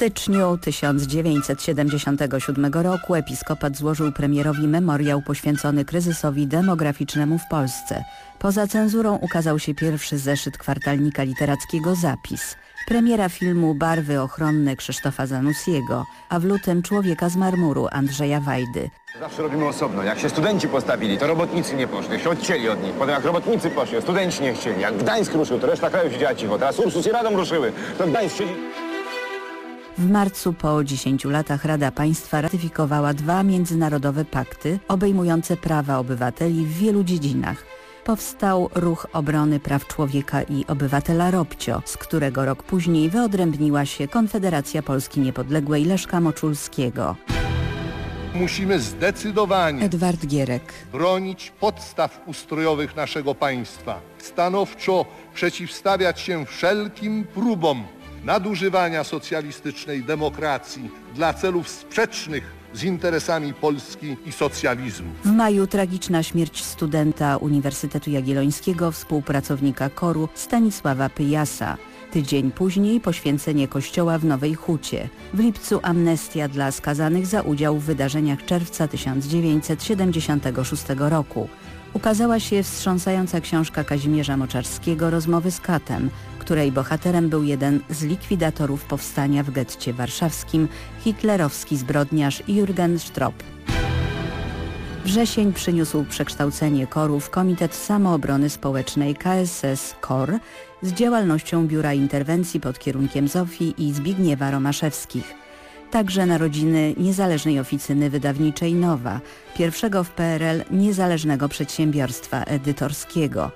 styczniu 1977 roku episkopat złożył premierowi memoriał poświęcony kryzysowi demograficznemu w Polsce. Poza cenzurą ukazał się pierwszy zeszyt kwartalnika literackiego Zapis. Premiera filmu Barwy ochronne Krzysztofa Zanussiego, a w lutym Człowieka z marmuru Andrzeja Wajdy. Zawsze robimy osobno. Jak się studenci postawili, to robotnicy nie poszli, się odcięli od nich. Potem jak robotnicy poszli, studenci nie chcieli. Jak Gdańsk ruszył, to reszta kraju siedziała cicho. Teraz Ursus i Radom ruszyły, to Gdańsk siedzi... W marcu po 10 latach Rada Państwa ratyfikowała dwa międzynarodowe pakty obejmujące prawa obywateli w wielu dziedzinach. Powstał Ruch Obrony Praw Człowieka i Obywatela Robcio, z którego rok później wyodrębniła się Konfederacja Polski Niepodległej Leszka Moczulskiego. Musimy zdecydowanie Edward Gierek. bronić podstaw ustrojowych naszego państwa, stanowczo przeciwstawiać się wszelkim próbom nadużywania socjalistycznej demokracji dla celów sprzecznych z interesami Polski i socjalizmu. W maju tragiczna śmierć studenta Uniwersytetu Jagiellońskiego, współpracownika koru Stanisława Pyjasa. Tydzień później poświęcenie kościoła w Nowej Hucie. W lipcu amnestia dla skazanych za udział w wydarzeniach czerwca 1976 roku. Ukazała się wstrząsająca książka Kazimierza Moczarskiego Rozmowy z katem, której bohaterem był jeden z likwidatorów powstania w getcie warszawskim, hitlerowski zbrodniarz Jürgen Stroop. Wrzesień przyniósł przekształcenie KOR-u w Komitet Samoobrony Społecznej KSS KOR z działalnością Biura Interwencji pod kierunkiem Zofii i Zbigniewa Romaszewskich. Także narodziny niezależnej oficyny wydawniczej Nowa, pierwszego w PRL niezależnego przedsiębiorstwa edytorskiego.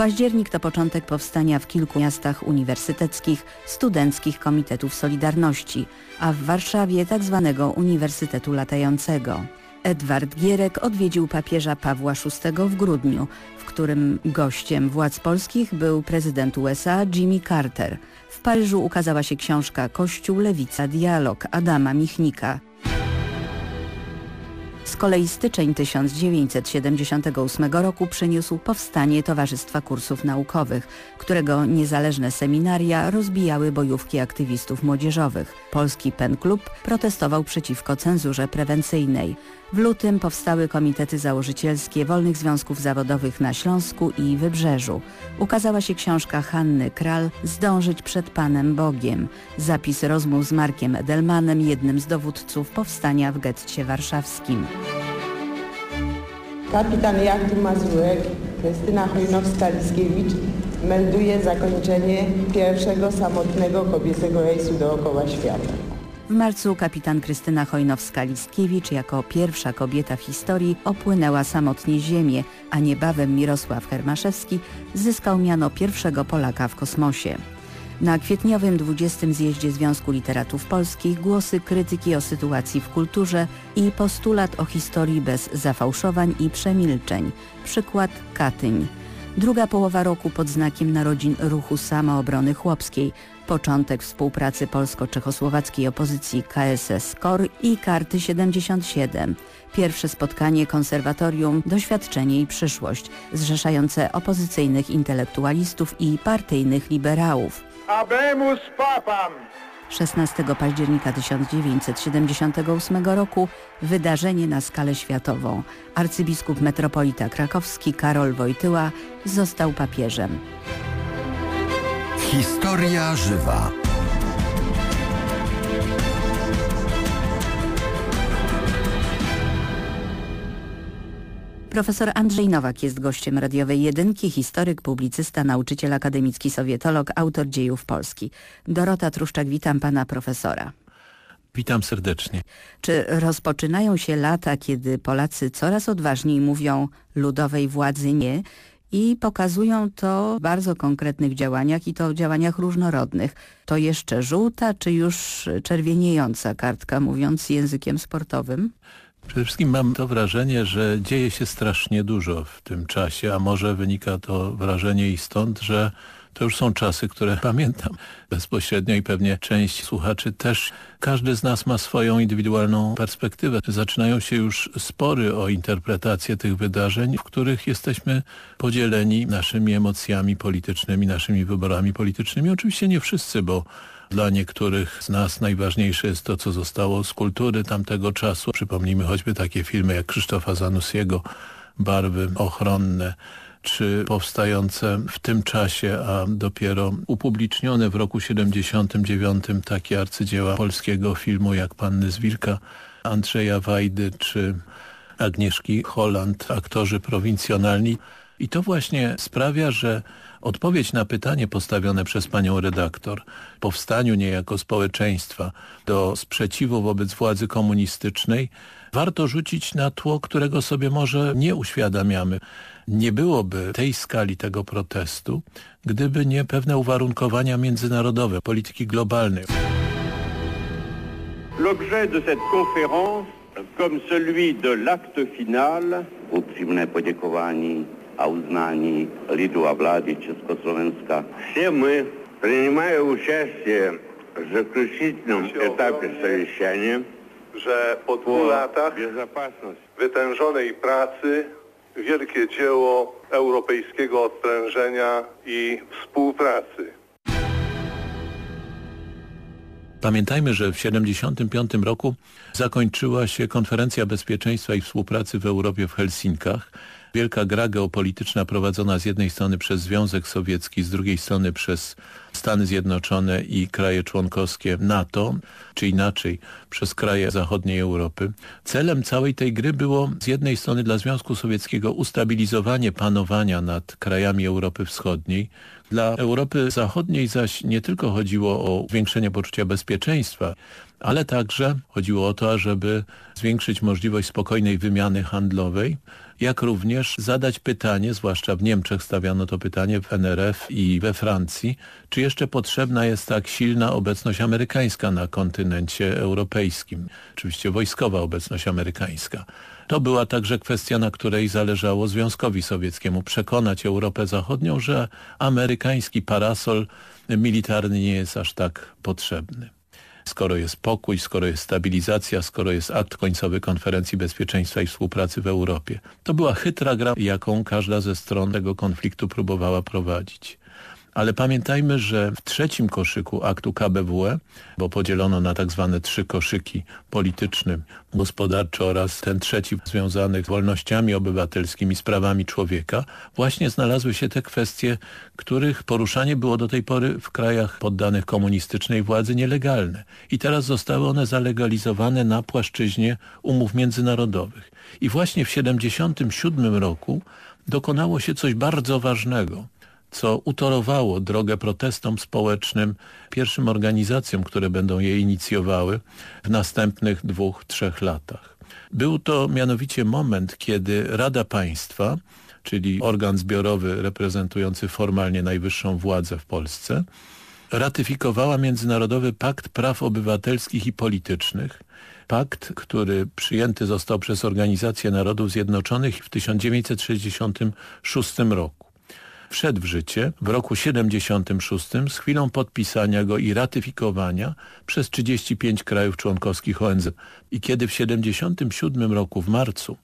Październik to początek powstania w kilku miastach uniwersyteckich studenckich komitetów Solidarności, a w Warszawie tzw. Uniwersytetu Latającego. Edward Gierek odwiedził papieża Pawła VI w grudniu, w którym gościem władz polskich był prezydent USA Jimmy Carter. W Paryżu ukazała się książka Kościół, Lewica, Dialog Adama Michnika. Z kolei styczeń 1978 roku przyniósł powstanie Towarzystwa Kursów Naukowych, którego niezależne seminaria rozbijały bojówki aktywistów młodzieżowych. Polski Pen Club protestował przeciwko cenzurze prewencyjnej. W lutym powstały komitety założycielskie wolnych związków zawodowych na Śląsku i Wybrzeżu. Ukazała się książka Hanny Kral Zdążyć przed Panem Bogiem. Zapis rozmów z Markiem Edelmanem, jednym z dowódców powstania w getcie warszawskim. Kapitan jachty Mazurek Krystyna Chojnowska-Liskiewicz melduje zakończenie pierwszego samotnego kobiecego rejsu dookoła świata. W marcu kapitan Krystyna Chojnowska-Listkiewicz jako pierwsza kobieta w historii opłynęła samotnie Ziemię, a niebawem Mirosław Hermaszewski zyskał miano pierwszego Polaka w kosmosie. Na kwietniowym 20. zjeździe Związku Literatów Polskich głosy krytyki o sytuacji w kulturze i postulat o historii bez zafałszowań i przemilczeń. Przykład Katyń. Druga połowa roku pod znakiem narodzin ruchu samoobrony chłopskiej, początek współpracy polsko-czechosłowackiej opozycji KSS KOR i Karty 77. Pierwsze spotkanie konserwatorium Doświadczenie i przyszłość, zrzeszające opozycyjnych intelektualistów i partyjnych liberałów. Abemus papam! 16 października 1978 roku wydarzenie na skalę światową. Arcybiskup metropolita krakowski Karol Wojtyła został papieżem. Historia żywa. Profesor Andrzej Nowak jest gościem radiowej jedynki, historyk, publicysta, nauczyciel akademicki, sowietolog, autor dziejów Polski. Dorota Truszczak, witam pana profesora. Witam serdecznie. Czy rozpoczynają się lata, kiedy Polacy coraz odważniej mówią ludowej władzy nie i pokazują to w bardzo konkretnych działaniach i to w działaniach różnorodnych. To jeszcze żółta, czy już czerwieniejąca kartka, mówiąc językiem sportowym? Przede wszystkim mam to wrażenie, że dzieje się strasznie dużo w tym czasie, a może wynika to wrażenie i stąd, że To już są czasy, które pamiętam bezpośrednio i pewnie część słuchaczy też. Każdy z nas ma swoją indywidualną perspektywę. Zaczynają się już spory o interpretację tych wydarzeń, w których jesteśmy podzieleni naszymi emocjami politycznymi, naszymi wyborami politycznymi. Oczywiście nie wszyscy, bo dla niektórych z nas najważniejsze jest to, co zostało z kultury tamtego czasu. Przypomnijmy choćby takie filmy jak Krzysztofa Zanussiego, Barwy ochronne, czy powstające w tym czasie, a dopiero upublicznione w roku 79 takie arcydzieła polskiego filmu jak Panny z Wilka, Andrzeja Wajdy czy Agnieszki Holland, aktorzy prowincjonalni. I to właśnie sprawia, że odpowiedź na pytanie postawione przez panią redaktor, powstaniu niejako społeczeństwa do sprzeciwu wobec władzy komunistycznej, warto rzucić na tło, którego sobie może nie uświadamiamy Nie byłoby tej skali tego protestu, gdyby nie pewne uwarunkowania międzynarodowe, polityki globalnej. L'objet de cette conférence, comme celui de l'acte final, uprzejme podziękowanie a uznanie lidu władzy Československa. все мы, принимая участие в заключительном этапе совещания, że po dwóch по latach безопасности wytężonej pracy wielkie dzieło europejskiego odprężenia i współpracy. Pamiętajmy, że w 1975 roku zakończyła się konferencja bezpieczeństwa i współpracy w Europie w Helsinkach. Wielka gra geopolityczna prowadzona z jednej strony przez Związek Sowiecki, z drugiej strony przez Stany Zjednoczone i kraje członkowskie NATO, czy inaczej przez kraje zachodniej Europy. Celem całej tej gry było z jednej strony dla Związku Sowieckiego ustabilizowanie panowania nad krajami Europy Wschodniej, dla Europy Zachodniej zaś nie tylko chodziło o zwiększenie poczucia bezpieczeństwa, ale także chodziło o to, żeby zwiększyć możliwość spokojnej wymiany handlowej, jak również zadać pytanie, zwłaszcza w Niemczech stawiano to pytanie, w NRF i we Francji, czy jeszcze potrzebna jest tak silna obecność amerykańska na kontynencie europejskim, oczywiście wojskowa obecność amerykańska. To była także kwestia, na której zależało Związkowi Sowieckiemu przekonać Europę Zachodnią, że amerykański parasol militarny nie jest aż tak potrzebny skoro jest pokój, skoro jest stabilizacja, skoro jest akt końcowy Konferencji Bezpieczeństwa i Współpracy w Europie. To była chytra gra, jaką każda ze stron tego konfliktu próbowała prowadzić. Ale pamiętajmy, że w trzecim koszyku aktu KBWE, bo podzielono na tak zwane trzy koszyki polityczny, gospodarczy oraz ten trzeci związany z wolnościami obywatelskimi, sprawami człowieka, właśnie znalazły się te kwestie, których poruszanie było do tej pory w krajach poddanych komunistycznej władzy nielegalne. I teraz zostały one zalegalizowane na płaszczyźnie umów międzynarodowych. I właśnie w 1977 roku dokonało się coś bardzo ważnego – co utorowało drogę protestom społecznym, pierwszym organizacjom, które będą je inicjowały w następnych dwóch, trzech latach. Był to mianowicie moment, kiedy Rada Państwa, czyli organ zbiorowy reprezentujący formalnie najwyższą władzę w Polsce, ratyfikowała Międzynarodowy Pakt Praw Obywatelskich i Politycznych, pakt, który przyjęty został przez Organizację Narodów Zjednoczonych w 1966 roku wszedł w życie w roku 76 z chwilą podpisania go i ratyfikowania przez 35 krajów członkowskich ONZ. I kiedy w 77 roku w marcu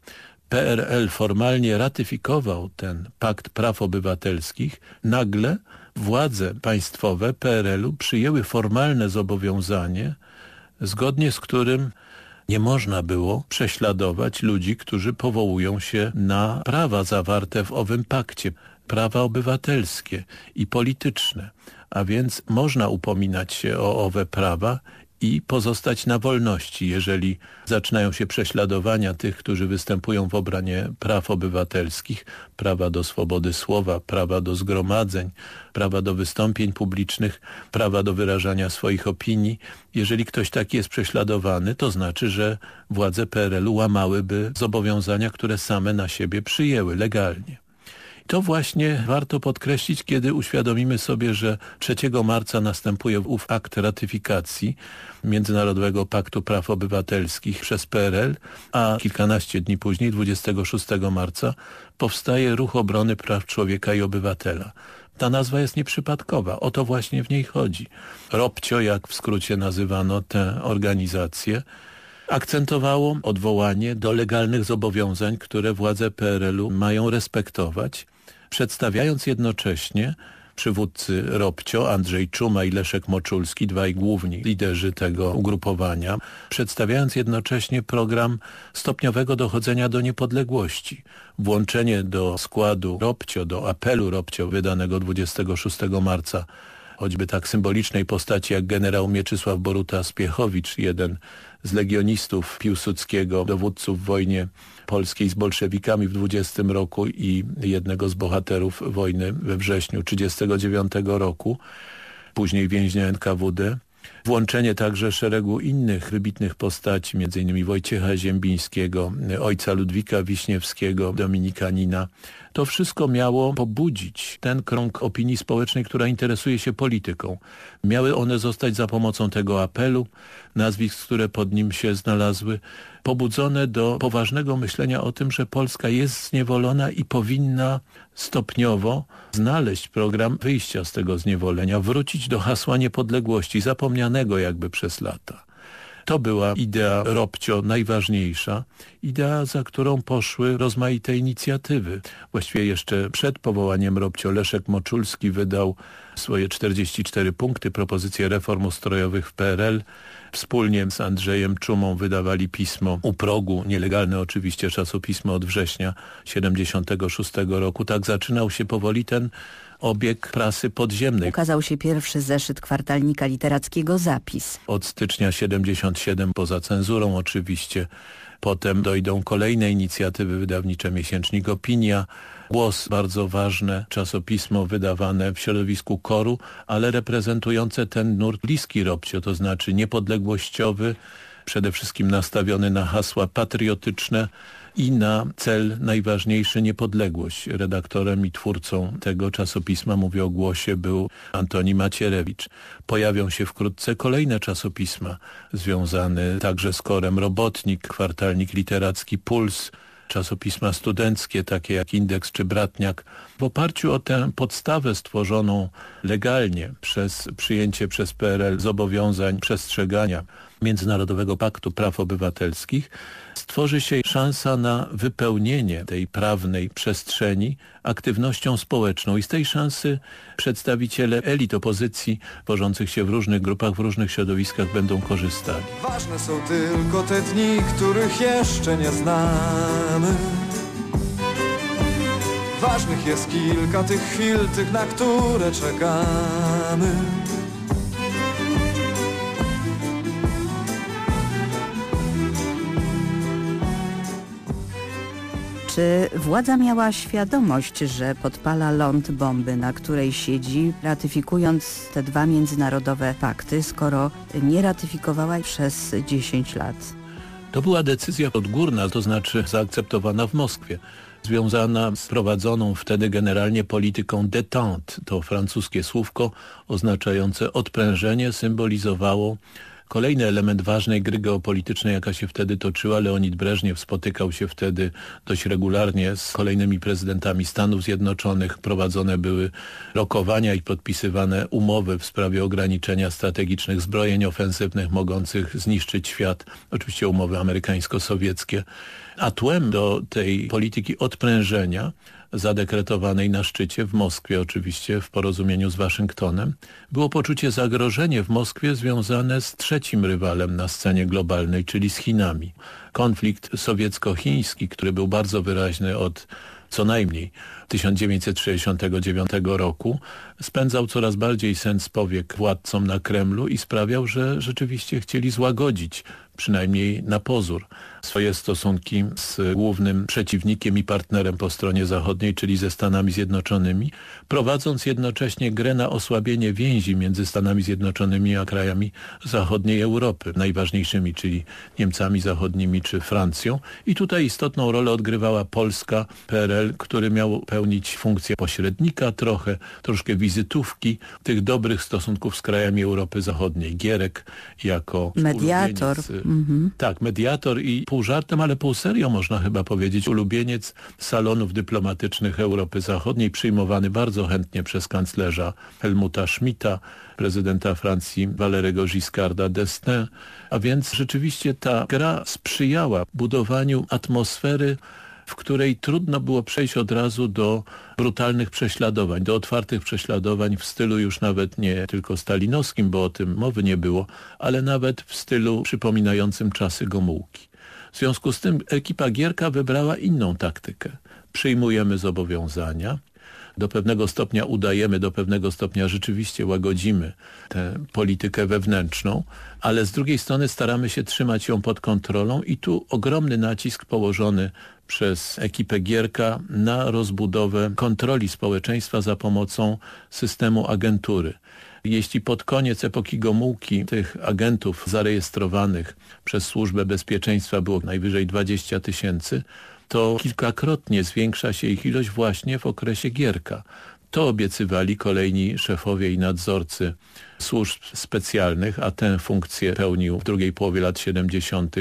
PRL formalnie ratyfikował ten Pakt Praw Obywatelskich, nagle władze państwowe PRL-u przyjęły formalne zobowiązanie, zgodnie z którym nie można było prześladować ludzi, którzy powołują się na prawa zawarte w owym pakcie prawa obywatelskie i polityczne, a więc można upominać się o owe prawa i pozostać na wolności, jeżeli zaczynają się prześladowania tych, którzy występują w obranie praw obywatelskich, prawa do swobody słowa, prawa do zgromadzeń, prawa do wystąpień publicznych, prawa do wyrażania swoich opinii. Jeżeli ktoś taki jest prześladowany, to znaczy, że władze PRL-u łamałyby zobowiązania, które same na siebie przyjęły legalnie. To właśnie warto podkreślić, kiedy uświadomimy sobie, że 3 marca następuje ów akt ratyfikacji Międzynarodowego Paktu Praw Obywatelskich przez PRL, a kilkanaście dni później, 26 marca, powstaje Ruch Obrony Praw Człowieka i Obywatela. Ta nazwa jest nieprzypadkowa, o to właśnie w niej chodzi. ROPCIO, jak w skrócie nazywano tę organizację, akcentowało odwołanie do legalnych zobowiązań, które władze PRL-u mają respektować, przedstawiając jednocześnie przywódcy Robcio, Andrzej Czuma i Leszek Moczulski, dwaj główni liderzy tego ugrupowania, przedstawiając jednocześnie program stopniowego dochodzenia do niepodległości. Włączenie do składu Robcio, do apelu Robcio wydanego 26 marca choćby tak symbolicznej postaci jak generał Mieczysław Boruta-Spiechowicz, jeden z legionistów Piłsudskiego, dowódców w wojnie polskiej z bolszewikami w 20 roku i jednego z bohaterów wojny we wrześniu 1939 roku, później więźnia NKWD. Włączenie także szeregu innych wybitnych postaci, m.in. Wojciecha Ziembińskiego, ojca Ludwika Wiśniewskiego, Dominikanina. To wszystko miało pobudzić ten krąg opinii społecznej, która interesuje się polityką. Miały one zostać za pomocą tego apelu, nazwisk, które pod nim się znalazły, pobudzone do poważnego myślenia o tym, że Polska jest zniewolona i powinna stopniowo znaleźć program wyjścia z tego zniewolenia, wrócić do hasła niepodległości, zapomnianego jakby przez lata. To była idea Robcio najważniejsza, idea, za którą poszły rozmaite inicjatywy. Właściwie jeszcze przed powołaniem Robcio Leszek Moczulski wydał swoje 44 punkty, propozycje reform ustrojowych w PRL. Wspólnie z Andrzejem Czumą wydawali pismo u progu, nielegalne oczywiście czasopismo od września 76 roku. Tak zaczynał się powoli ten obieg prasy podziemnej. Ukazał się pierwszy zeszyt kwartalnika literackiego Zapis. Od stycznia 77 poza cenzurą oczywiście. Potem dojdą kolejne inicjatywy wydawnicze, miesięcznik Opinia, Głos, bardzo ważne czasopismo wydawane w środowisku koru, ale reprezentujące ten nurt bliski Robcio, to znaczy niepodległościowy, przede wszystkim nastawiony na hasła patriotyczne, i na cel najważniejszy niepodległość. Redaktorem i twórcą tego czasopisma, mówię o głosie, był Antoni Macierewicz. Pojawią się wkrótce kolejne czasopisma związane także z korem Robotnik, kwartalnik literacki Puls, czasopisma studenckie, takie jak Indeks czy Bratniak, w oparciu o tę podstawę stworzoną legalnie przez przyjęcie przez PRL zobowiązań przestrzegania Międzynarodowego Paktu Praw Obywatelskich, stworzy się szansa na wypełnienie tej prawnej przestrzeni aktywnością społeczną i z tej szansy przedstawiciele elit opozycji tworzących się w różnych grupach, w różnych środowiskach będą korzystali. Ważne są tylko te dni, których jeszcze nie znamy. Ważnych jest kilka tych chwil, tych na które czekamy. Czy władza miała świadomość, że podpala ląd bomby, na której siedzi, ratyfikując te dwa międzynarodowe pakty, skoro nie ratyfikowała przez 10 lat? To była decyzja odgórna, to znaczy zaakceptowana w Moskwie, związana z prowadzoną wtedy generalnie polityką détente. To francuskie słówko oznaczające odprężenie symbolizowało Kolejny element ważnej gry geopolitycznej, jaka się wtedy toczyła, Leonid Breżniew spotykał się wtedy dość regularnie z kolejnymi prezydentami Stanów Zjednoczonych. Prowadzone były rokowania i podpisywane umowy w sprawie ograniczenia strategicznych zbrojeń ofensywnych mogących zniszczyć świat. Oczywiście umowy amerykańsko-sowieckie. A tłem do tej polityki odprężenia zadekretowanej na szczycie w Moskwie oczywiście w porozumieniu z Waszyngtonem, było poczucie zagrożenia w Moskwie związane z trzecim rywalem na scenie globalnej, czyli z Chinami. Konflikt sowiecko-chiński, który był bardzo wyraźny od co najmniej 1969 roku, spędzał coraz bardziej sens powiek władcom na Kremlu i sprawiał, że rzeczywiście chcieli złagodzić, przynajmniej na pozór, swoje stosunki z głównym przeciwnikiem i partnerem po stronie zachodniej, czyli ze Stanami Zjednoczonymi, prowadząc jednocześnie grę na osłabienie więzi między Stanami Zjednoczonymi a krajami zachodniej Europy, najważniejszymi, czyli Niemcami Zachodnimi czy Francją. I tutaj istotną rolę odgrywała Polska, PRL, który miał pełnić funkcję pośrednika trochę, troszkę wizytówki tych dobrych stosunków z krajami Europy Zachodniej. Gierek jako mediator. Mhm. Tak, mediator i pół żartem, ale pół serio można chyba powiedzieć, ulubieniec salonów dyplomatycznych Europy Zachodniej, przyjmowany bardzo chętnie przez kanclerza Helmuta Schmidta, prezydenta Francji Valerego Giscarda d'Estaing, a więc rzeczywiście ta gra sprzyjała budowaniu atmosfery w której trudno było przejść od razu do brutalnych prześladowań, do otwartych prześladowań w stylu już nawet nie tylko stalinowskim, bo o tym mowy nie było, ale nawet w stylu przypominającym czasy Gomułki. W związku z tym ekipa Gierka wybrała inną taktykę. Przyjmujemy zobowiązania, do pewnego stopnia udajemy, do pewnego stopnia rzeczywiście łagodzimy tę politykę wewnętrzną, ale z drugiej strony staramy się trzymać ją pod kontrolą i tu ogromny nacisk położony przez ekipę Gierka na rozbudowę kontroli społeczeństwa za pomocą systemu agentury. Jeśli pod koniec epoki Gomułki tych agentów zarejestrowanych przez Służbę Bezpieczeństwa było najwyżej 20 tysięcy, to kilkakrotnie zwiększa się ich ilość właśnie w okresie Gierka. To obiecywali kolejni szefowie i nadzorcy służb specjalnych, a tę funkcję pełnił w drugiej połowie lat 70.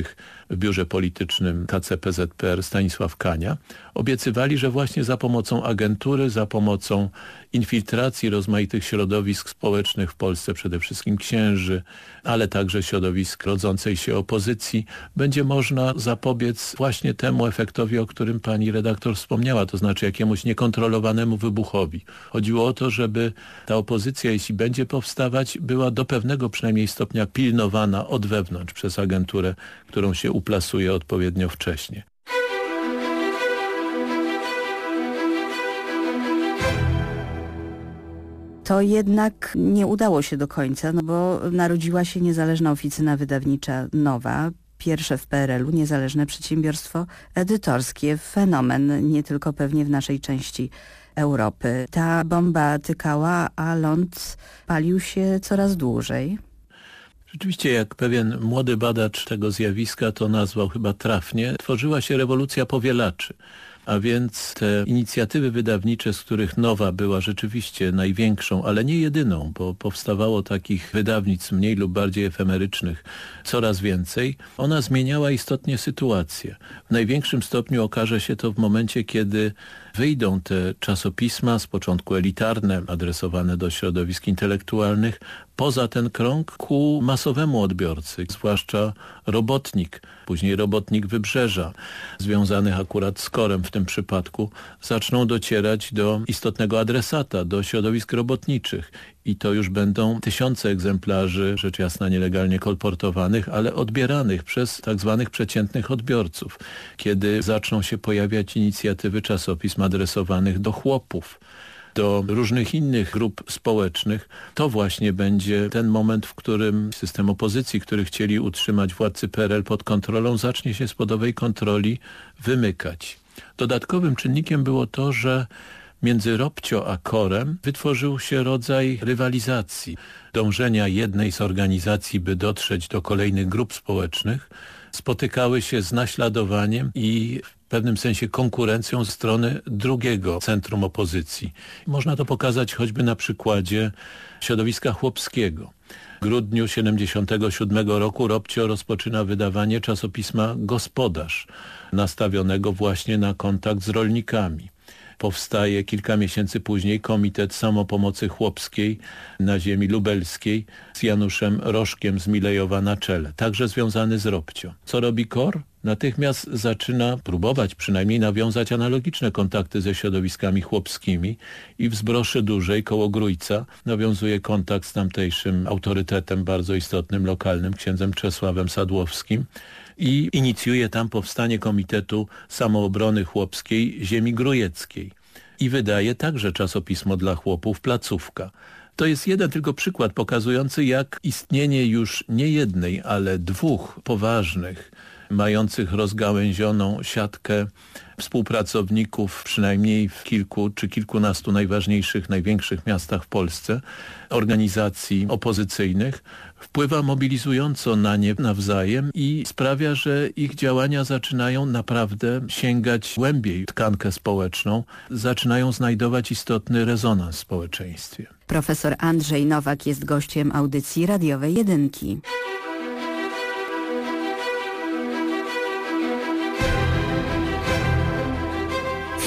w biurze politycznym KCPZPR Stanisław Kania, obiecywali, że właśnie za pomocą agentury, za pomocą infiltracji rozmaitych środowisk społecznych w Polsce, przede wszystkim księży, ale także środowisk rodzącej się opozycji, będzie można zapobiec właśnie temu efektowi, o którym pani redaktor wspomniała, to znaczy jakiemuś niekontrolowanemu wybuchowi. Chodziło o to, żeby ta opozycja, jeśli będzie powstawać, była do pewnego przynajmniej stopnia pilnowana od wewnątrz przez agenturę, którą się uplasuje odpowiednio wcześnie. to jednak nie udało się do końca, no bo narodziła się niezależna oficyna wydawnicza nowa, pierwsze w PRL-u niezależne przedsiębiorstwo edytorskie, fenomen nie tylko pewnie w naszej części Europy. Ta bomba tykała, a ląd palił się coraz dłużej. Rzeczywiście, jak pewien młody badacz tego zjawiska to nazwał chyba trafnie, tworzyła się rewolucja powielaczy a więc te inicjatywy wydawnicze, z których Nowa była rzeczywiście największą, ale nie jedyną, bo powstawało takich wydawnic mniej lub bardziej efemerycznych coraz więcej, ona zmieniała istotnie sytuację. W największym stopniu okaże się to w momencie, kiedy wyjdą te czasopisma, z początku elitarne, adresowane do środowisk intelektualnych, poza ten krąg ku masowemu odbiorcy, zwłaszcza robotnik, później robotnik Wybrzeża, związanych akurat z korem w tym przypadku, zaczną docierać do istotnego adresata, do środowisk robotniczych. I to już będą tysiące egzemplarzy, rzecz jasna nielegalnie kolportowanych, ale odbieranych przez tak zwanych przeciętnych odbiorców, kiedy zaczną się pojawiać inicjatywy czasopism adresowanych do chłopów, do różnych innych grup społecznych, to właśnie będzie ten moment, w którym system opozycji, który chcieli utrzymać władcy PRL pod kontrolą, zacznie się spod owej kontroli wymykać. Dodatkowym czynnikiem było to, że między Robcio a Korem wytworzył się rodzaj rywalizacji, dążenia jednej z organizacji, by dotrzeć do kolejnych grup społecznych, spotykały się z naśladowaniem i w pewnym sensie konkurencją strony drugiego centrum opozycji. Można to pokazać choćby na przykładzie środowiska chłopskiego. W grudniu 1977 roku Robcio rozpoczyna wydawanie czasopisma Gospodarz, nastawionego właśnie na kontakt z rolnikami powstaje kilka miesięcy później Komitet Samopomocy Chłopskiej na ziemi lubelskiej z Januszem Rożkiem z Milejowa na czele, także związany z Robcio. Co robi KOR? Natychmiast zaczyna próbować przynajmniej nawiązać analogiczne kontakty ze środowiskami chłopskimi i w Zbroszy Dużej koło Grójca nawiązuje kontakt z tamtejszym autorytetem bardzo istotnym, lokalnym, księdzem Czesławem Sadłowskim i inicjuje tam powstanie Komitetu Samoobrony Chłopskiej Ziemi Grujeckiej i wydaje także czasopismo dla chłopów Placówka. To jest jeden tylko przykład pokazujący jak istnienie już nie jednej, ale dwóch poważnych mających rozgałęzioną siatkę współpracowników przynajmniej w kilku czy kilkunastu najważniejszych, największych miastach w Polsce, organizacji opozycyjnych, wpływa mobilizująco na nie nawzajem i sprawia, że ich działania zaczynają naprawdę sięgać głębiej tkankę społeczną, zaczynają znajdować istotny rezonans w społeczeństwie. Profesor Andrzej Nowak jest gościem audycji radiowej Jedynki.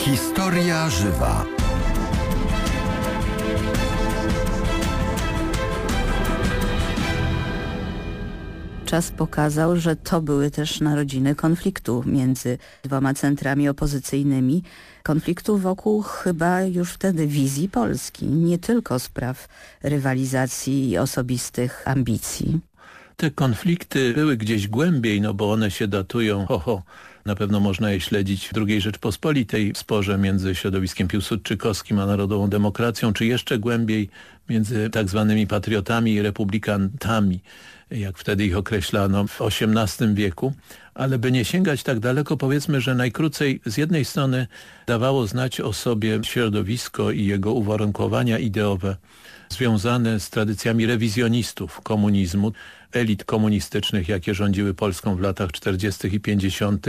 Historia żywa. Czas pokazał, że to były też narodziny konfliktu między dwoma centrami opozycyjnymi. Konfliktu wokół chyba już wtedy wizji Polski, nie tylko spraw rywalizacji i osobistych ambicji. Te konflikty były gdzieś głębiej, no bo one się datują, ho, ho na pewno można je śledzić w II Rzeczpospolitej w sporze między środowiskiem piłsudczykowskim a Narodową Demokracją, czy jeszcze głębiej między tak zwanymi patriotami i republikantami, jak wtedy ich określano w XVIII wieku. Ale by nie sięgać tak daleko, powiedzmy, że najkrócej z jednej strony dawało znać o sobie środowisko i jego uwarunkowania ideowe związane z tradycjami rewizjonistów komunizmu, elit komunistycznych, jakie rządziły Polską w latach 40. i 50.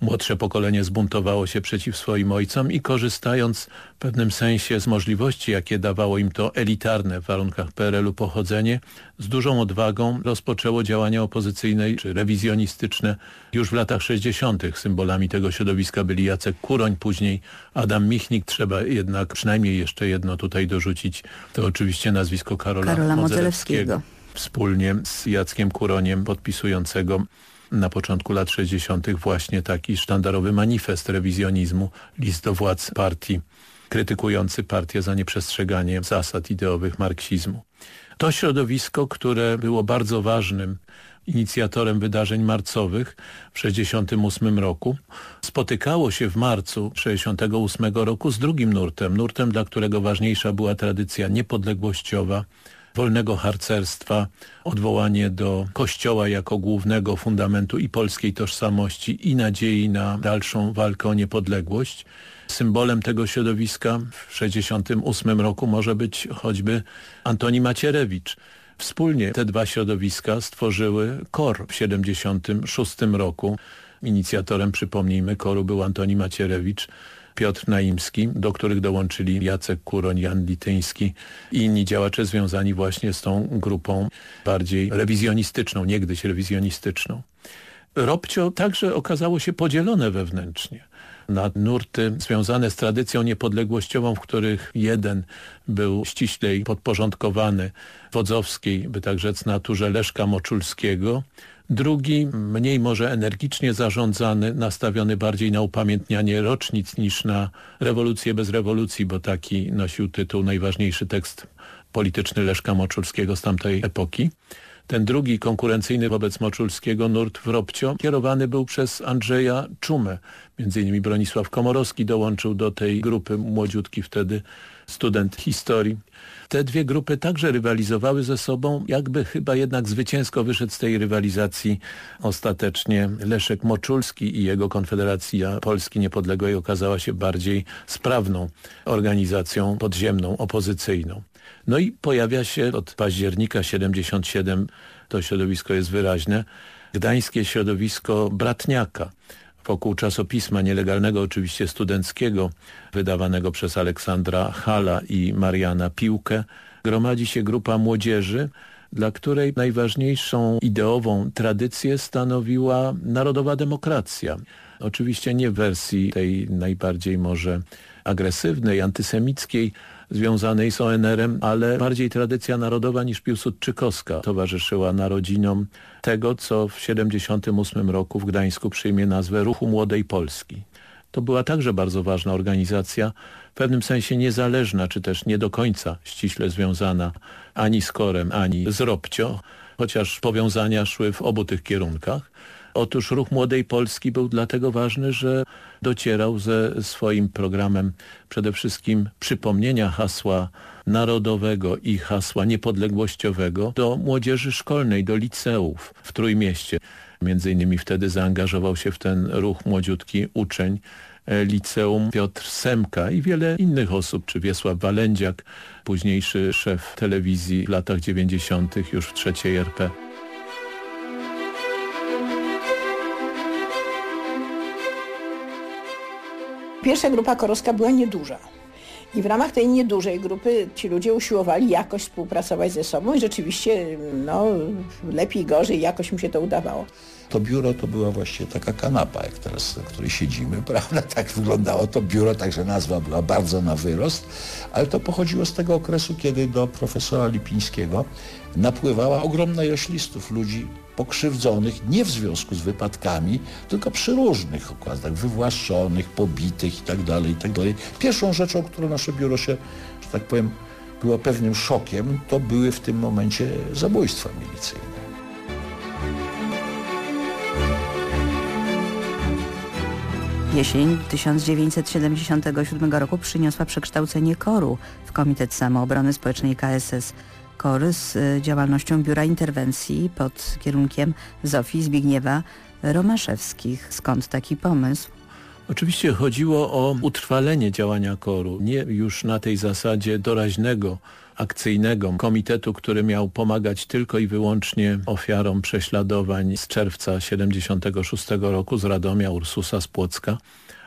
Młodsze pokolenie zbuntowało się przeciw swoim ojcom i korzystając w pewnym sensie z możliwości, jakie dawało im to elitarne w warunkach PRL-u pochodzenie, z dużą odwagą rozpoczęło działania opozycyjne czy rewizjonistyczne już w latach 60. Symbolami tego środowiska byli Jacek Kuroń, później Adam Michnik. Trzeba jednak przynajmniej jeszcze jedno tutaj dorzucić, to oczywiście nazwisko Karola, Karola Modzelewskiego. Modzelewskiego wspólnie z Jackiem Kuroniem podpisującego na początku lat 60. właśnie taki sztandarowy manifest rewizjonizmu, list do władz partii, krytykujący partię za nieprzestrzeganie zasad ideowych marksizmu. To środowisko, które było bardzo ważnym inicjatorem wydarzeń marcowych w 1968 roku, spotykało się w marcu 1968 roku z drugim nurtem, nurtem, dla którego ważniejsza była tradycja niepodległościowa, wolnego harcerstwa, odwołanie do Kościoła jako głównego fundamentu i polskiej tożsamości i nadziei na dalszą walkę o niepodległość. Symbolem tego środowiska w 1968 roku może być choćby Antoni Macierewicz. Wspólnie te dwa środowiska stworzyły KOR w 1976 roku. Inicjatorem, przypomnijmy, KOR-u był Antoni Macierewicz, Piotr Naimski, do których dołączyli Jacek Kuroń, Jan Lityński i inni działacze związani właśnie z tą grupą bardziej rewizjonistyczną, niegdyś rewizjonistyczną. Robcio także okazało się podzielone wewnętrznie na nurty związane z tradycją niepodległościową, w których jeden był ściślej podporządkowany wodzowskiej, by tak rzec, naturze Leszka Moczulskiego, Drugi, mniej może energicznie zarządzany, nastawiony bardziej na upamiętnianie rocznic niż na rewolucję bez rewolucji, bo taki nosił tytuł najważniejszy tekst polityczny Leszka Moczulskiego z tamtej epoki. Ten drugi, konkurencyjny wobec Moczulskiego, nurt w Robcio, kierowany był przez Andrzeja Czumę. Między innymi Bronisław Komorowski dołączył do tej grupy, młodziutki wtedy student historii. Te dwie grupy także rywalizowały ze sobą, jakby chyba jednak zwycięsko wyszedł z tej rywalizacji ostatecznie Leszek Moczulski i jego Konfederacja Polski Niepodległej okazała się bardziej sprawną organizacją podziemną, opozycyjną. No i pojawia się od października 77, to środowisko jest wyraźne, gdańskie środowisko Bratniaka, wokół czasopisma nielegalnego, oczywiście studenckiego, wydawanego przez Aleksandra Hala i Mariana Piłkę, gromadzi się grupa młodzieży, dla której najważniejszą ideową tradycję stanowiła narodowa demokracja. Oczywiście nie w wersji tej najbardziej może agresywnej, antysemickiej, związanej z ONR-em, ale bardziej tradycja narodowa niż piłsudczykowska towarzyszyła narodzinom tego, co w 1978 roku w Gdańsku przyjmie nazwę Ruchu Młodej Polski. To była także bardzo ważna organizacja, w pewnym sensie niezależna, czy też nie do końca ściśle związana ani z Korem, ani z Robcio, chociaż powiązania szły w obu tych kierunkach. Otóż ruch Młodej Polski był dlatego ważny, że docierał ze swoim programem przede wszystkim przypomnienia hasła narodowego i hasła niepodległościowego do młodzieży szkolnej, do liceów w Trójmieście. Między innymi wtedy zaangażował się w ten ruch młodziutki uczeń e, liceum Piotr Semka i wiele innych osób, czy Wiesław Walędziak, późniejszy szef telewizji w latach 90. już w trzeciej RP. Pierwsza grupa korowska była nieduża. I w ramach tej niedużej grupy ci ludzie usiłowali jakoś współpracować ze sobą i rzeczywiście no, lepiej, gorzej jakoś mi się to udawało. To biuro to była właśnie taka kanapa, jak teraz, na której siedzimy, prawda? Tak wyglądało to biuro, także nazwa była bardzo na wyrost, ale to pochodziło z tego okresu, kiedy do profesora Lipińskiego napływała ogromna ilość listów ludzi pokrzywdzonych nie w związku z wypadkami, tylko przy różnych okładach, wywłaszczonych, pobitych itd., tak itd. Tak Pierwszą rzeczą, którą nasze biuro się, że tak powiem, było pewnym szokiem, to były w tym momencie zabójstwa milicyjne. Jesień 1977 roku przyniosła przekształcenie KOR-u w Komitet Samoobrony Społecznej KSS. KOR z y, działalnością Biura Interwencji pod kierunkiem Zofii Zbigniewa Romaszewskich. Skąd taki pomysł? Oczywiście chodziło o utrwalenie działania koru, nie już na tej zasadzie doraźnego, akcyjnego komitetu, który miał pomagać tylko i wyłącznie ofiarom prześladowań z czerwca 76 roku z Radomia, Ursusa z Płocka,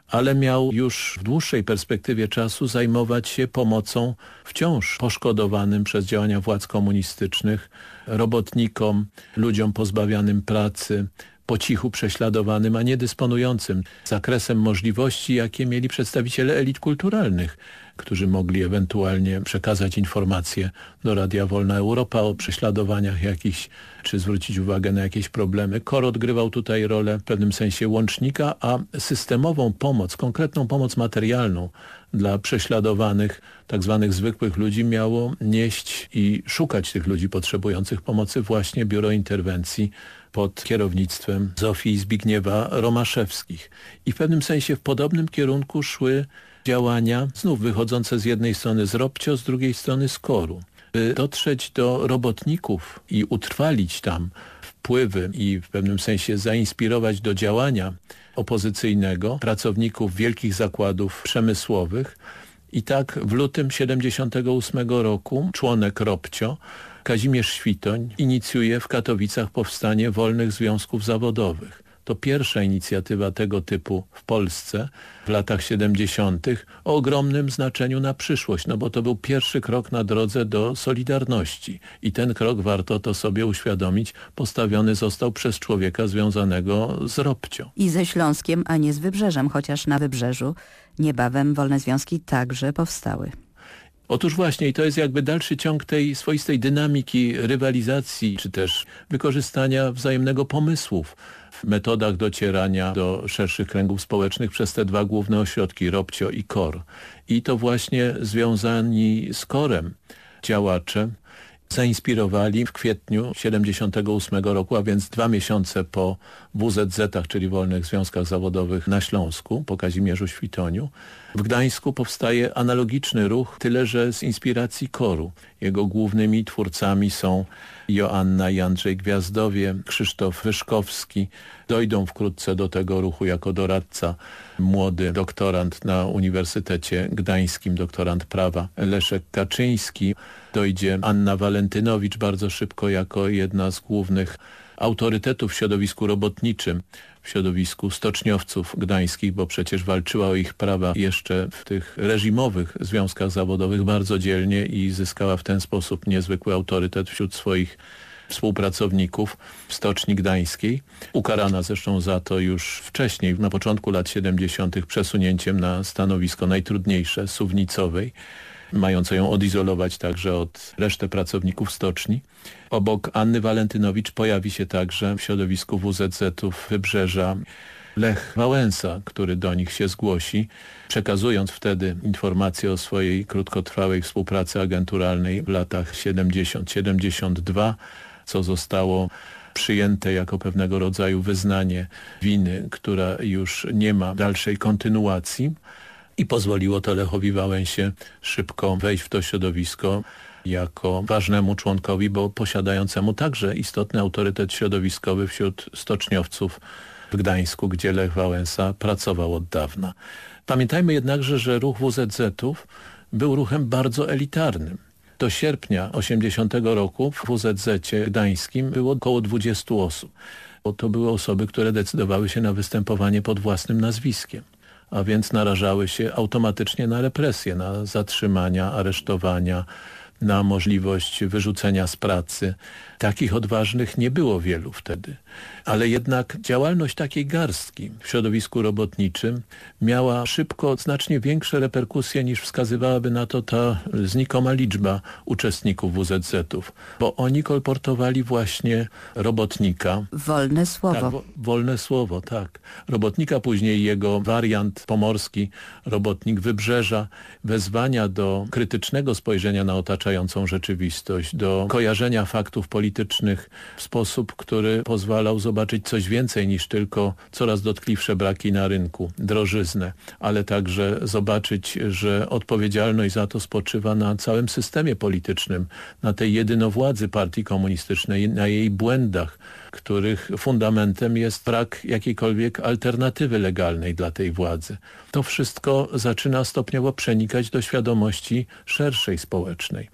ale miał już w dłuższej perspektywie czasu zajmować się pomocą wciąż poszkodowanym przez działania władz komunistycznych, robotnikom, ludziom pozbawianym pracy, po cichu prześladowanym, a nie dysponującym zakresem możliwości, jakie mieli przedstawiciele elit kulturalnych, którzy mogli ewentualnie przekazać informacje do Radia Wolna Europa o prześladowaniach jakichś, czy zwrócić uwagę na jakieś problemy. KOR odgrywał tutaj rolę w pewnym sensie łącznika, a systemową pomoc, konkretną pomoc materialną dla prześladowanych, tak zwanych zwykłych ludzi miało nieść i szukać tych ludzi potrzebujących pomocy właśnie Biuro Interwencji pod kierownictwem Zofii Zbigniewa Romaszewskich. I w pewnym sensie w podobnym kierunku szły działania, znów wychodzące z jednej strony z Robcio, z drugiej strony z Koru. By dotrzeć do robotników i utrwalić tam wpływy i w pewnym sensie zainspirować do działania opozycyjnego pracowników wielkich zakładów przemysłowych. I tak w lutym 78 roku członek Robcio Kazimierz Świtoń inicjuje w Katowicach powstanie wolnych związków zawodowych. To pierwsza inicjatywa tego typu w Polsce w latach 70. o ogromnym znaczeniu na przyszłość, no bo to był pierwszy krok na drodze do Solidarności i ten krok, warto to sobie uświadomić, postawiony został przez człowieka związanego z Robcią. I ze Śląskiem, a nie z Wybrzeżem, chociaż na Wybrzeżu niebawem wolne związki także powstały. Otóż właśnie i to jest jakby dalszy ciąg tej swoistej dynamiki rywalizacji, czy też wykorzystania wzajemnego pomysłów metodach docierania do szerszych kręgów społecznych przez te dwa główne ośrodki, Robcio i KOR. I to właśnie związani z KORem działacze zainspirowali w kwietniu 78 roku, a więc dwa miesiące po WZZ-ach, czyli Wolnych Związkach Zawodowych na Śląsku, po Kazimierzu Świtoniu. W Gdańsku powstaje analogiczny ruch, tyle że z inspiracji koru. Jego głównymi twórcami są Joanna i Andrzej Gwiazdowie, Krzysztof Wyszkowski. Dojdą wkrótce do tego ruchu jako doradca młody doktorant na Uniwersytecie Gdańskim, doktorant prawa Leszek Kaczyński. Dojdzie Anna Walentynowicz bardzo szybko jako jedna z głównych autorytetów w środowisku robotniczym, w środowisku stoczniowców gdańskich, bo przecież walczyła o ich prawa jeszcze w tych reżimowych związkach zawodowych bardzo dzielnie i zyskała w ten sposób niezwykły autorytet wśród swoich współpracowników w Stoczni Gdańskiej. Ukarana zresztą za to już wcześniej, na początku lat 70. przesunięciem na stanowisko najtrudniejsze, suwnicowej mające ją odizolować także od reszty pracowników stoczni. Obok Anny Walentynowicz pojawi się także w środowisku WZZ-ów Wybrzeża Lech Wałęsa, który do nich się zgłosi, przekazując wtedy informacje o swojej krótkotrwałej współpracy agenturalnej w latach 70-72, co zostało przyjęte jako pewnego rodzaju wyznanie winy, która już nie ma dalszej kontynuacji i pozwoliło to Lechowi Wałęsie szybko wejść w to środowisko jako ważnemu członkowi, bo posiadającemu także istotny autorytet środowiskowy wśród stoczniowców w Gdańsku, gdzie Lech Wałęsa pracował od dawna. Pamiętajmy jednakże, że ruch WZZ-ów był ruchem bardzo elitarnym. Do sierpnia 80 roku w WZZ gdańskim było około 20 osób. Bo to były osoby, które decydowały się na występowanie pod własnym nazwiskiem a więc narażały się automatycznie na represje, na zatrzymania, aresztowania, na możliwość wyrzucenia z pracy. Takich odważnych nie było wielu wtedy. Ale jednak działalność takiej garstki w środowisku robotniczym miała szybko znacznie większe reperkusje niż wskazywałaby na to ta znikoma liczba uczestników WZZ-ów, bo oni kolportowali właśnie robotnika. Wolne słowo. Tak, wo wolne słowo, tak. Robotnika, później jego wariant pomorski, robotnik Wybrzeża, wezwania do krytycznego spojrzenia na otaczającą rzeczywistość, do kojarzenia faktów politycznych w sposób, który pozwalał zobaczyć coś więcej niż tylko coraz dotkliwsze braki na rynku, drożyznę, ale także zobaczyć, że odpowiedzialność za to spoczywa na całym systemie politycznym, na tej jedynowładzy partii komunistycznej, na jej błędach, których fundamentem jest brak jakiejkolwiek alternatywy legalnej dla tej władzy. To wszystko zaczyna stopniowo przenikać do świadomości szerszej społecznej.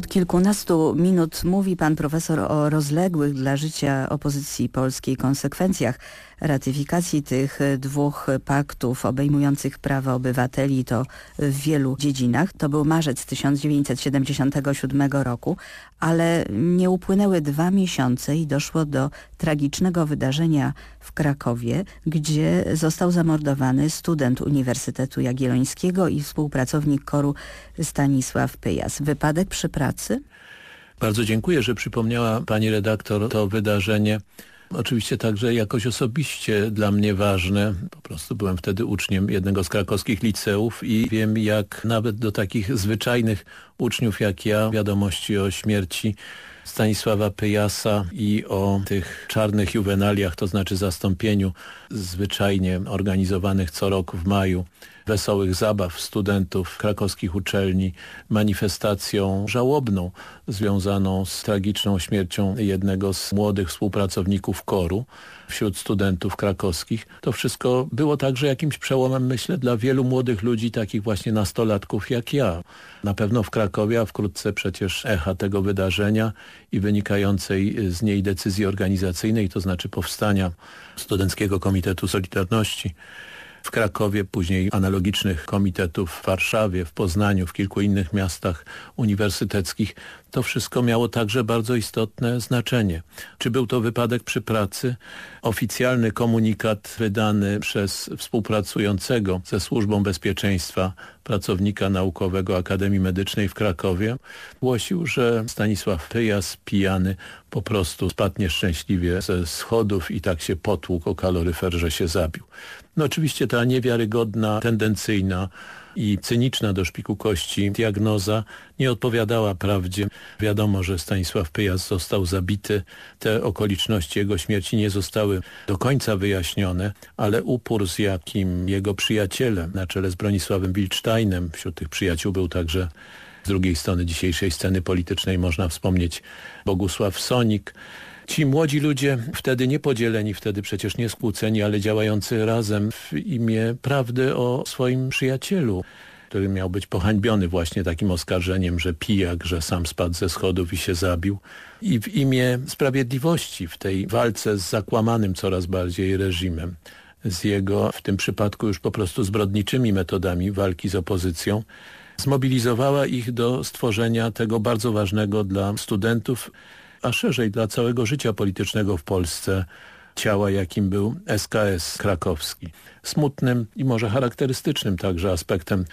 Od kilkunastu minut mówi pan profesor o rozległych dla życia opozycji polskiej konsekwencjach ratyfikacji tych dwóch paktów obejmujących prawa obywateli to w wielu dziedzinach. To był marzec 1977 roku, ale nie upłynęły dwa miesiące i doszło do tragicznego wydarzenia w Krakowie, gdzie został zamordowany student Uniwersytetu Jagiellońskiego i współpracownik koru Stanisław Pyjas. Wypadek przy pracy? Bardzo dziękuję, że przypomniała pani redaktor to wydarzenie. Oczywiście także jakoś osobiście dla mnie ważne. Po prostu byłem wtedy uczniem jednego z krakowskich liceów i wiem jak nawet do takich zwyczajnych uczniów jak ja wiadomości o śmierci Stanisława Pyjasa i o tych czarnych juwenaliach, to znaczy zastąpieniu zwyczajnie organizowanych co rok w maju wesołych zabaw studentów krakowskich uczelni manifestacją żałobną związaną z tragiczną śmiercią jednego z młodych współpracowników koru wśród studentów krakowskich. To wszystko było także jakimś przełomem, myślę, dla wielu młodych ludzi, takich właśnie nastolatków jak ja. Na pewno w Krakowie, a wkrótce przecież echa tego wydarzenia i wynikającej z niej decyzji organizacyjnej, to znaczy powstania Studenckiego Komitetu Solidarności w Krakowie, później analogicznych komitetów w Warszawie, w Poznaniu, w kilku innych miastach uniwersyteckich. To wszystko miało także bardzo istotne znaczenie. Czy był to wypadek przy pracy? Oficjalny komunikat wydany przez współpracującego ze Służbą Bezpieczeństwa pracownika naukowego Akademii Medycznej w Krakowie głosił, że Stanisław Pyjas pijany po prostu spadł nieszczęśliwie ze schodów i tak się potłukł o kaloryfer, że się zabił. No oczywiście ta niewiarygodna, tendencyjna i cyniczna do szpiku kości diagnoza nie odpowiadała prawdzie. Wiadomo, że Stanisław Pyjas został zabity. Te okoliczności jego śmierci nie zostały do końca wyjaśnione, ale upór, z jakim jego przyjaciele na czele z Bronisławem Wilcztajnem, wśród tych przyjaciół był także z drugiej strony dzisiejszej sceny politycznej można wspomnieć Bogusław Sonik, Ci młodzi ludzie, wtedy niepodzieleni, wtedy przecież nie skłóceni, ale działający razem w imię prawdy o swoim przyjacielu, który miał być pohańbiony właśnie takim oskarżeniem, że pijak, że sam spadł ze schodów i się zabił. I w imię sprawiedliwości w tej walce z zakłamanym coraz bardziej reżimem, z jego w tym przypadku już po prostu zbrodniczymi metodami walki z opozycją, zmobilizowała ich do stworzenia tego bardzo ważnego dla studentów a szerzej dla całego życia politycznego w Polsce ciała, jakim był SKS krakowski. Smutnym i może charakterystycznym także aspektem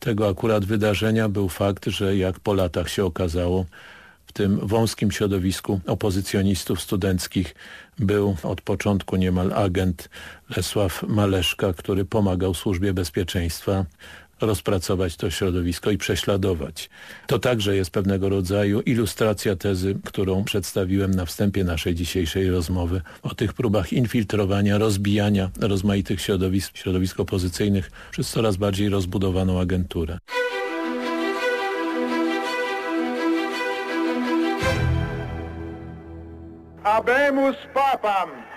tego akurat wydarzenia był fakt, że jak po latach się okazało, w tym wąskim środowisku opozycjonistów studenckich był od początku niemal agent Lesław Maleszka, który pomagał Służbie Bezpieczeństwa rozpracować to środowisko i prześladować. To także jest pewnego rodzaju ilustracja tezy, którą przedstawiłem na wstępie naszej dzisiejszej rozmowy o tych próbach infiltrowania, rozbijania rozmaitych środowisk, środowisk opozycyjnych przez coraz bardziej rozbudowaną agenturę. Habemus Papam!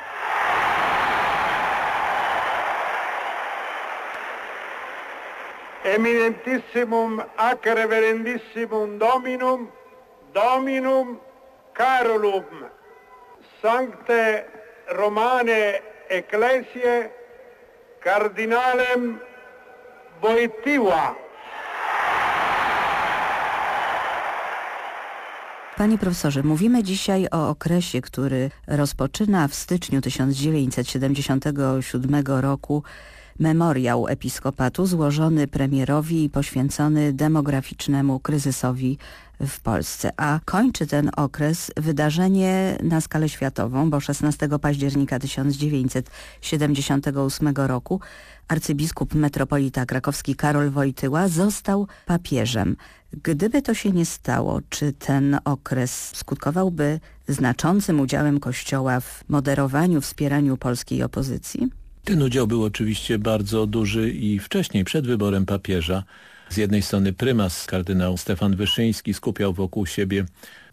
Eminentissimum ac reverendissimum Dominum, Dominum Carolum, Sancte Romane Ecclesiae, Cardinalem Wojtyła. Panie profesorze, mówimy dzisiaj o okresie, który rozpoczyna w styczniu 1977 roku memoriał episkopatu złożony premierowi i poświęcony demograficznemu kryzysowi w Polsce. A kończy ten okres wydarzenie na skalę światową, bo 16 października 1978 roku arcybiskup metropolita krakowski Karol Wojtyła został papieżem. Gdyby to się nie stało, czy ten okres skutkowałby znaczącym udziałem Kościoła w moderowaniu, wspieraniu polskiej opozycji? Ten udział był oczywiście bardzo duży i wcześniej, przed wyborem papieża. Z jednej strony prymas kardynał Stefan Wyszyński skupiał wokół siebie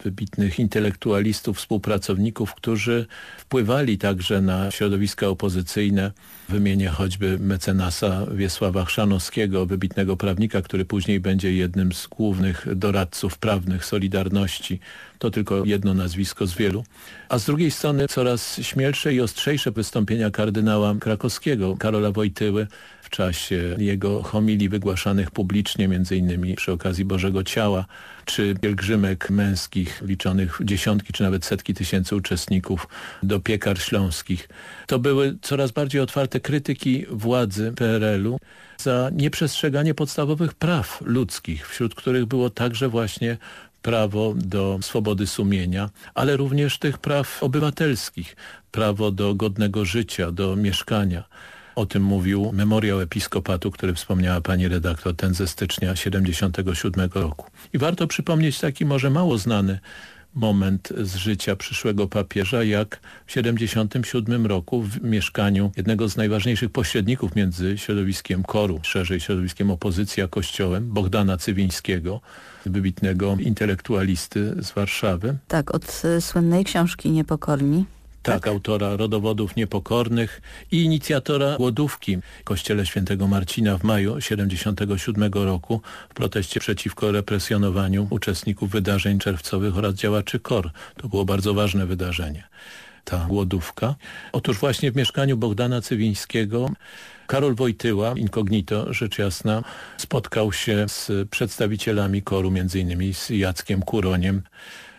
wybitnych intelektualistów, współpracowników, którzy wpływali także na środowiska opozycyjne. Wymienię choćby mecenasa Wiesława Chrzanowskiego, wybitnego prawnika, który później będzie jednym z głównych doradców prawnych Solidarności. To tylko jedno nazwisko z wielu. A z drugiej strony coraz śmielsze i ostrzejsze wystąpienia kardynała krakowskiego, Karola Wojtyły, czasie jego homilii wygłaszanych publicznie, między innymi przy okazji Bożego Ciała, czy pielgrzymek męskich liczonych w dziesiątki czy nawet setki tysięcy uczestników do piekar śląskich. To były coraz bardziej otwarte krytyki władzy PRL-u za nieprzestrzeganie podstawowych praw ludzkich, wśród których było także właśnie prawo do swobody sumienia, ale również tych praw obywatelskich, prawo do godnego życia, do mieszkania. O tym mówił memoriał episkopatu, który wspomniała pani redaktor, ten ze stycznia 77 roku. I warto przypomnieć taki może mało znany moment z życia przyszłego papieża, jak w 77 roku w mieszkaniu jednego z najważniejszych pośredników między środowiskiem koru, szerzej środowiskiem opozycji a kościołem, Bogdana Cywińskiego, wybitnego intelektualisty z Warszawy. Tak, od słynnej książki Niepokorni. Tak, autora rodowodów niepokornych i inicjatora głodówki w kościele świętego Marcina w maju 77 roku w proteście przeciwko represjonowaniu uczestników wydarzeń czerwcowych oraz działaczy KOR. To było bardzo ważne wydarzenie ta głodówka. Otóż właśnie w mieszkaniu Bogdana Cywińskiego Karol Wojtyła, incognito, rzecz jasna, spotkał się z przedstawicielami koru, między innymi z Jackiem Kuroniem,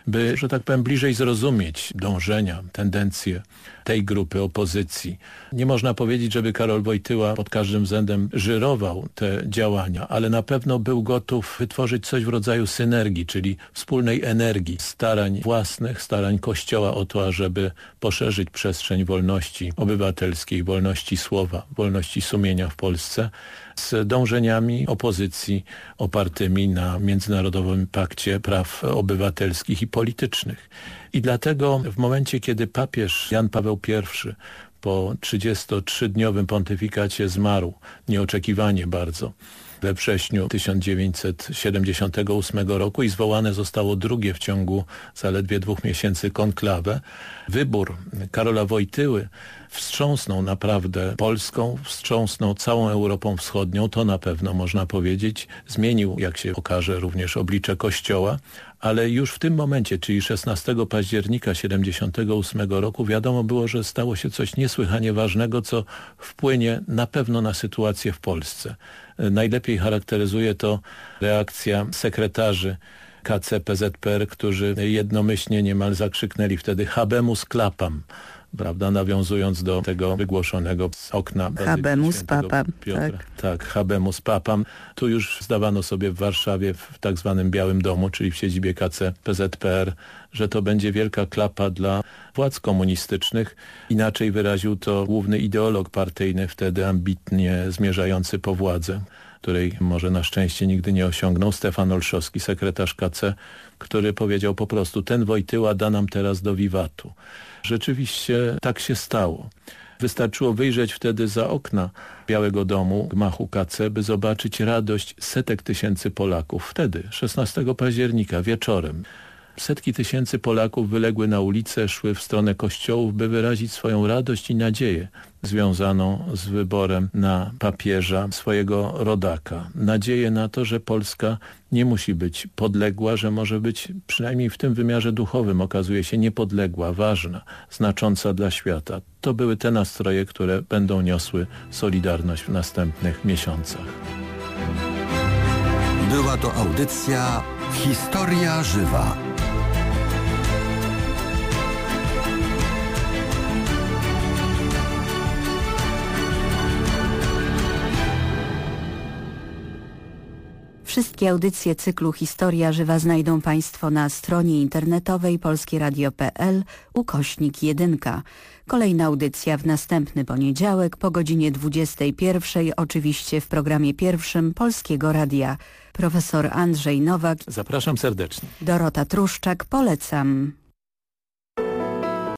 by, że tak powiem, bliżej zrozumieć dążenia, tendencje tej grupy opozycji. Nie można powiedzieć, żeby Karol Wojtyła pod każdym względem żyrował te działania, ale na pewno był gotów wytworzyć coś w rodzaju synergii, czyli wspólnej energii, starań własnych, starań Kościoła o to, ażeby poszerzyć przestrzeń wolności obywatelskiej, wolności słowa, wolności sumienia w Polsce z dążeniami opozycji opartymi na Międzynarodowym Pakcie Praw Obywatelskich i Politycznych. I dlatego w momencie, kiedy papież Jan Paweł I po 33-dniowym pontyfikacie zmarł, nieoczekiwanie bardzo, we wrześniu 1978 roku i zwołane zostało drugie w ciągu zaledwie dwóch miesięcy konklawę. Wybór Karola Wojtyły wstrząsnął naprawdę Polską, wstrząsnął całą Europą Wschodnią, to na pewno można powiedzieć. Zmienił, jak się okaże, również oblicze Kościoła, ale już w tym momencie, czyli 16 października 1978 roku wiadomo było, że stało się coś niesłychanie ważnego, co wpłynie na pewno na sytuację w Polsce. Najlepiej charakteryzuje to reakcja sekretarzy KC PZPR, którzy jednomyślnie niemal zakrzyknęli wtedy habemus klapam prawda, nawiązując do tego wygłoszonego z okna. Habemus papam. Tak. tak, habemus papam. Tu już zdawano sobie w Warszawie w tak zwanym Białym Domu, czyli w siedzibie KC PZPR, że to będzie wielka klapa dla władz komunistycznych. Inaczej wyraził to główny ideolog partyjny, wtedy ambitnie zmierzający po władzę, której może na szczęście nigdy nie osiągnął, Stefan Olszowski, sekretarz KC, który powiedział po prostu ten Wojtyła da nam teraz do wiwatu. Rzeczywiście tak się stało. Wystarczyło wyjrzeć wtedy za okna Białego Domu, gmachu KC, by zobaczyć radość setek tysięcy Polaków. Wtedy, 16 października, wieczorem. Setki tysięcy Polaków wyległy na ulice, szły w stronę kościołów, by wyrazić swoją radość i nadzieję związaną z wyborem na papieża swojego rodaka. Nadzieję na to, że Polska nie musi być podległa, że może być przynajmniej w tym wymiarze duchowym okazuje się niepodległa, ważna, znacząca dla świata. To były te nastroje, które będą niosły Solidarność w następnych miesiącach. Była to audycja Historia Żywa. Wszystkie audycje cyklu Historia Żywa znajdą Państwo na stronie internetowej polskieradio.pl ukośnik 1. Kolejna audycja w następny poniedziałek po godzinie 21, oczywiście w programie pierwszym Polskiego Radia. Profesor Andrzej Nowak. Zapraszam serdecznie. Dorota Truszczak, polecam.